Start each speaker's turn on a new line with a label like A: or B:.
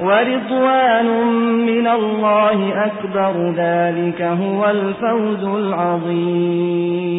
A: ورضوان من الله أكبر ذلك هو الفوز العظيم.